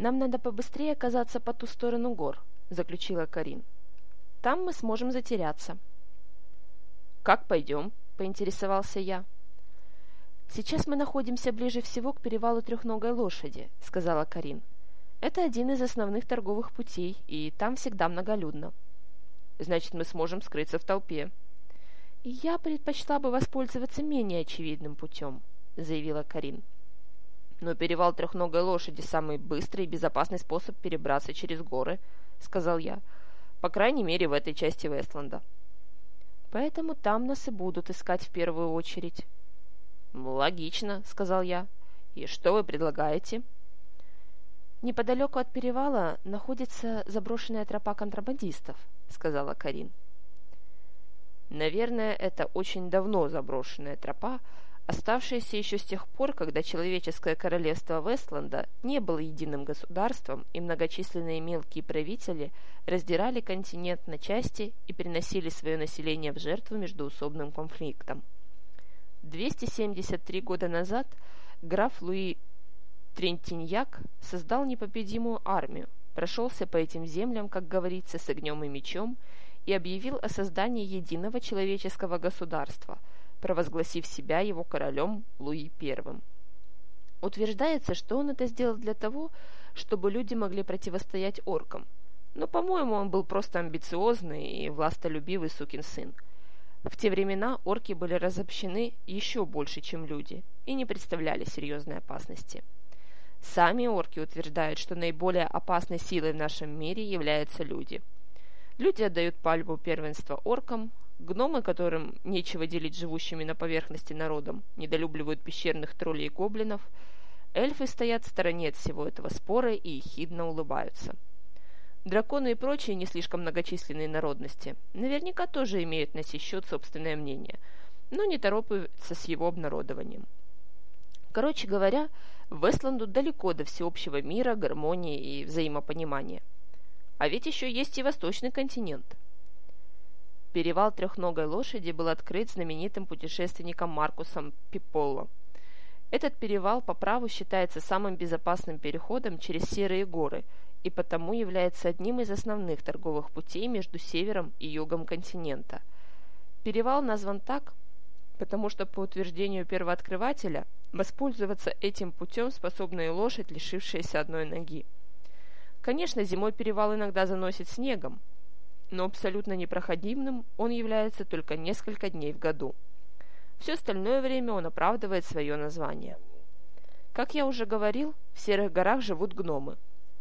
«Нам надо побыстрее оказаться по ту сторону гор», — заключила Карин. «Там мы сможем затеряться». «Как пойдем?» — поинтересовался я. «Сейчас мы находимся ближе всего к перевалу трехногой лошади», — сказала Карин. «Это один из основных торговых путей, и там всегда многолюдно». «Значит, мы сможем скрыться в толпе». «Я предпочла бы воспользоваться менее очевидным путем», — заявила Карин. «Но перевал трехногой лошади – самый быстрый и безопасный способ перебраться через горы», – сказал я. «По крайней мере, в этой части Вестланда». «Поэтому там нас и будут искать в первую очередь». «Логично», – сказал я. «И что вы предлагаете?» «Неподалеку от перевала находится заброшенная тропа контрабандистов», – сказала Карин. «Наверное, это очень давно заброшенная тропа, оставшееся еще с тех пор, когда человеческое королевство Вестланда не было единым государством, и многочисленные мелкие правители раздирали континент на части и приносили свое население в жертву междуусобным конфликтам. 273 года назад граф Луи Трентиньяк создал непобедимую армию, прошелся по этим землям, как говорится, с огнем и мечом, и объявил о создании единого человеческого государства – провозгласив себя его королем Луи I. Утверждается, что он это сделал для того, чтобы люди могли противостоять оркам. Но, по-моему, он был просто амбициозный и властолюбивый сукин сын. В те времена орки были разобщены еще больше, чем люди, и не представляли серьезной опасности. Сами орки утверждают, что наиболее опасной силой в нашем мире являются люди. Люди отдают пальбу первенства оркам, Гномы, которым нечего делить живущими на поверхности народом, недолюбливают пещерных троллей и гоблинов. Эльфы стоят в стороне от всего этого спора и ехидно улыбаются. Драконы и прочие не слишком многочисленные народности наверняка тоже имеют на сей счет собственное мнение, но не торопятся с его обнародованием. Короче говоря, Вестланду далеко до всеобщего мира, гармонии и взаимопонимания. А ведь еще есть и восточный континент – Перевал трехногой лошади был открыт знаменитым путешественником Маркусом Пиполло. Этот перевал по праву считается самым безопасным переходом через Серые горы и потому является одним из основных торговых путей между севером и югом континента. Перевал назван так, потому что, по утверждению первооткрывателя, воспользоваться этим путем способна и лошадь, лишившаяся одной ноги. Конечно, зимой перевал иногда заносит снегом, но абсолютно непроходимым он является только несколько дней в году. Все остальное время он оправдывает свое название. Как я уже говорил, в Серых горах живут гномы.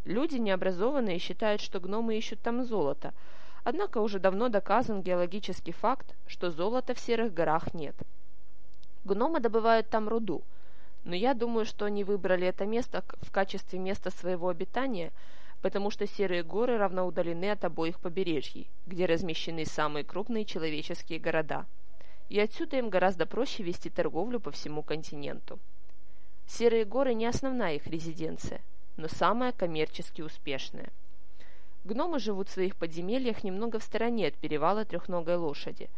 Люди необразованные считают, что гномы ищут там золото, однако уже давно доказан геологический факт, что золота в Серых горах нет. Гномы добывают там руду, но я думаю, что они выбрали это место в качестве места своего обитания – потому что серые горы равно удалены от обоих побережий, где размещены самые крупные человеческие города, и отсюда им гораздо проще вести торговлю по всему континенту. Серые горы не основная их резиденция, но самая коммерчески успешная. Гномы живут в своих подземельях немного в стороне от перевала трехногой лошади,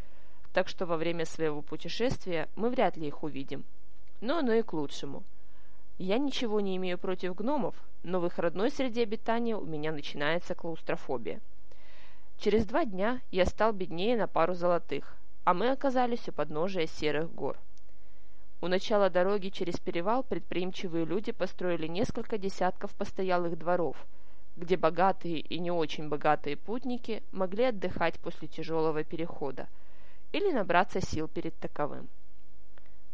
так что во время своего путешествия мы вряд ли их увидим. Но оно и к лучшему – я ничего не имею против гномов, но в их родной среде обитания у меня начинается клаустрофобия. Через два дня я стал беднее на пару золотых, а мы оказались у подножия серых гор. У начала дороги через перевал предприимчивые люди построили несколько десятков постоялых дворов, где богатые и не очень богатые путники могли отдыхать после тяжелого перехода или набраться сил перед таковым.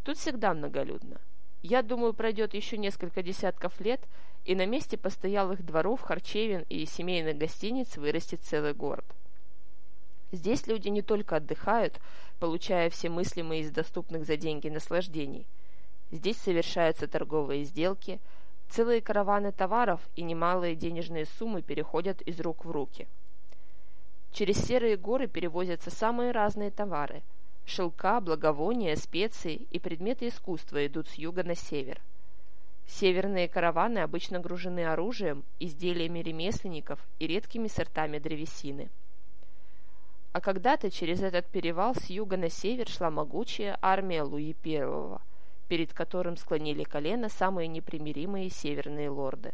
Тут всегда многолюдно. Я думаю, пройдет еще несколько десятков лет, и на месте постоялых дворов, харчевин и семейных гостиниц вырастет целый город. Здесь люди не только отдыхают, получая все мыслимые из доступных за деньги наслаждений. Здесь совершаются торговые сделки, целые караваны товаров и немалые денежные суммы переходят из рук в руки. Через серые горы перевозятся самые разные товары – Шелка, благовония, специи и предметы искусства идут с юга на север. Северные караваны обычно гружены оружием, изделиями ремесленников и редкими сортами древесины. А когда-то через этот перевал с юга на север шла могучая армия Луи I, перед которым склонили колено самые непримиримые северные лорды.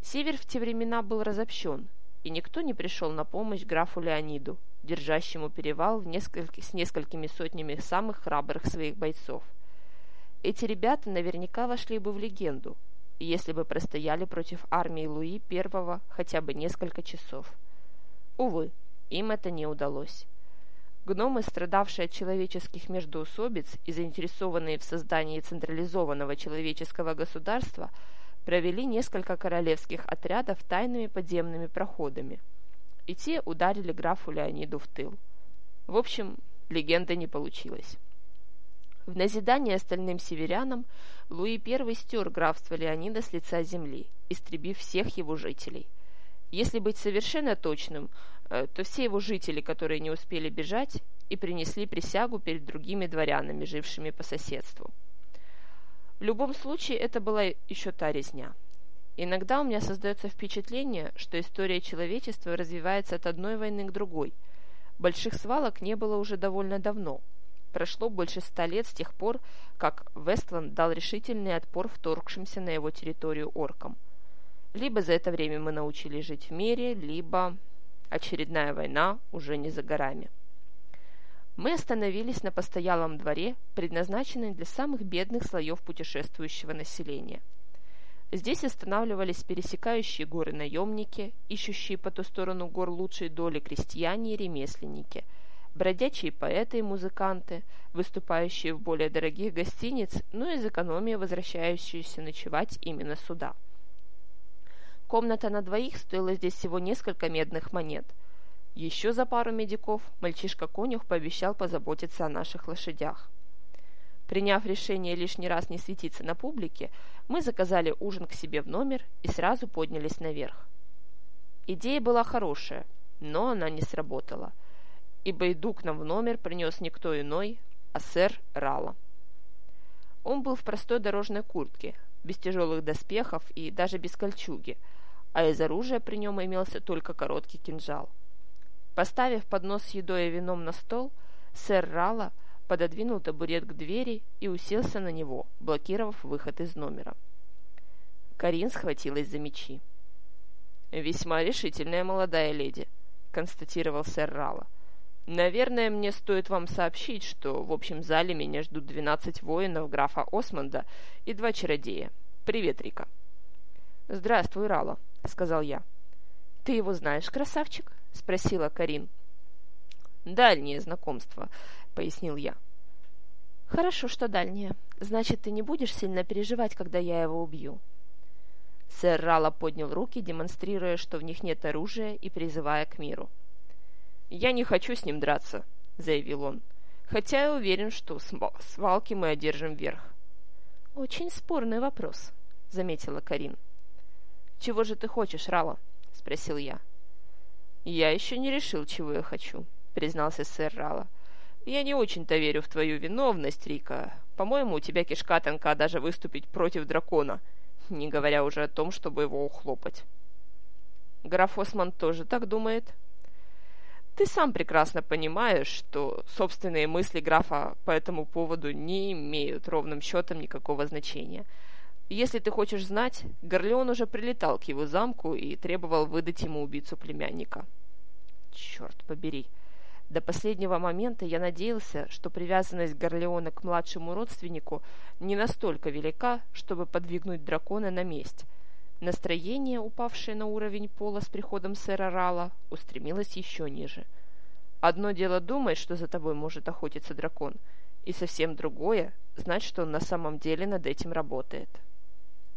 Север в те времена был разобщен, и никто не пришел на помощь графу Леониду, держащему перевал в несколько, с несколькими сотнями самых храбрых своих бойцов. Эти ребята наверняка вошли бы в легенду, если бы простояли против армии Луи I хотя бы несколько часов. Увы, им это не удалось. Гномы, страдавшие от человеческих междоусобиц и заинтересованные в создании централизованного человеческого государства, провели несколько королевских отрядов тайными подземными проходами. И те ударили графу Леониду в тыл. В общем, легенда не получилась. В назидание остальным северянам Луи I стер графство Леонида с лица земли, истребив всех его жителей. Если быть совершенно точным, э, то все его жители, которые не успели бежать, и принесли присягу перед другими дворянами, жившими по соседству. В любом случае, это была еще та резня. Иногда у меня создается впечатление, что история человечества развивается от одной войны к другой. Больших свалок не было уже довольно давно – Прошло больше ста лет с тех пор, как Вестланд дал решительный отпор вторгшимся на его территорию оркам. Либо за это время мы научились жить в мире, либо очередная война уже не за горами. Мы остановились на постоялом дворе, предназначенном для самых бедных слоев путешествующего населения. Здесь останавливались пересекающие горы наемники, ищущие по ту сторону гор лучшей доли крестьяне и ремесленники – бродячие поэты и музыканты, выступающие в более дорогих гостиниц, но из экономии возвращающиеся ночевать именно сюда. Комната на двоих стоила здесь всего несколько медных монет. Еще за пару медиков мальчишка-конюх пообещал позаботиться о наших лошадях. Приняв решение лишний раз не светиться на публике, мы заказали ужин к себе в номер и сразу поднялись наверх. Идея была хорошая, но она не сработала – ибо еду к нам в номер принес никто иной, а сэр Рала. Он был в простой дорожной куртке, без тяжелых доспехов и даже без кольчуги, а из оружия при нем имелся только короткий кинжал. Поставив поднос с едой и вином на стол, сэр Рала пододвинул табурет к двери и уселся на него, блокировав выход из номера. Карин схватилась за мечи. «Весьма решительная молодая леди», — констатировал сэр Рала. Наверное, мне стоит вам сообщить, что в общем зале меня ждут 12 воинов графа Осмонда и два чародея. Привет, Рика. Здравствуй, Рала, сказал я. Ты его знаешь, красавчик? спросила Карин. Дальнее знакомство, пояснил я. Хорошо, что дальнее. Значит, ты не будешь сильно переживать, когда я его убью. Сэр Рала поднял руки, демонстрируя, что в них нет оружия и призывая к миру. «Я не хочу с ним драться», — заявил он. «Хотя я уверен, что в свалке мы одержим верх». «Очень спорный вопрос», — заметила Карин. «Чего же ты хочешь, Рала?» — спросил я. «Я еще не решил, чего я хочу», — признался сэр Рала. «Я не очень-то верю в твою виновность, Рика. По-моему, у тебя кишка тонка даже выступить против дракона, не говоря уже о том, чтобы его ухлопать». «Граф Осман тоже так думает?» Ты сам прекрасно понимаешь, что собственные мысли графа по этому поводу не имеют ровным счетом никакого значения. Если ты хочешь знать, Горлеон уже прилетал к его замку и требовал выдать ему убийцу племянника. Черт побери. До последнего момента я надеялся, что привязанность Горлеона к младшему родственнику не настолько велика, чтобы подвигнуть дракона на месть, Настроение, упавшее на уровень пола с приходом сэра Рала, устремилось еще ниже. Одно дело думать, что за тобой может охотиться дракон, и совсем другое — знать, что он на самом деле над этим работает.